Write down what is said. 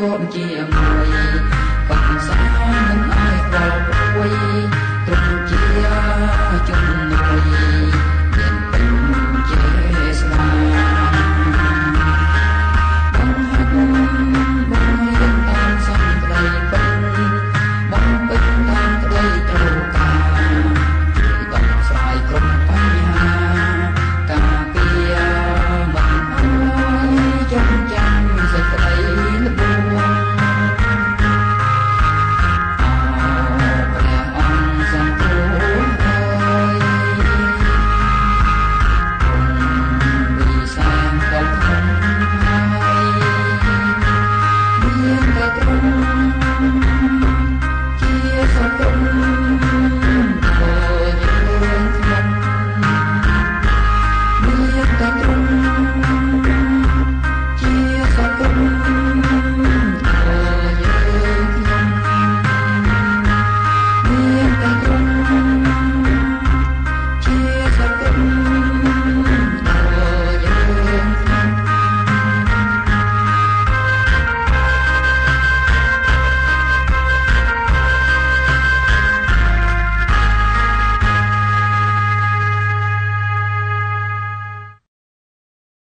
your game.